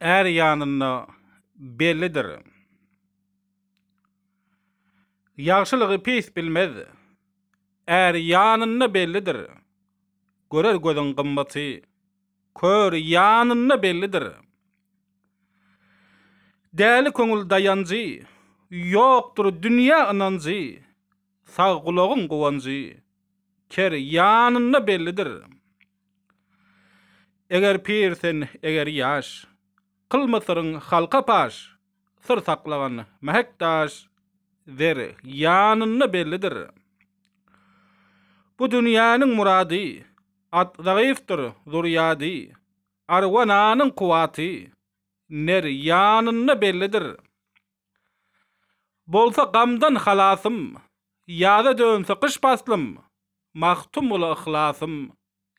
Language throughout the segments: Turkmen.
Är ýanynda bellidir. Ýagşylygy pis bilmez. Är ýanynda bellidir. Görer gözüň gymmaty. Kör ýanynda bellidir. Däli köňül daýanjy. Ýokdur dünýä ynanjy. Sag gulagyň guwanjy. Ker ýanynda bellidir. Eger pir sen, eger ýaş. Kylma syryň halka paş. Syr saklagan mähek daş. Zer ýanynda bellidir. Bu dünýäniň murady. At zagyfdyr, zur ýady. Arwa nanyň kuwwaty. Ner ýanynda bellidir. Bolsa gamdan halasym, Ýaza dönse gyş paslym, Magtym ola yhlasym,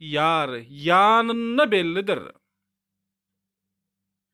Ýar ýanynda bellidir.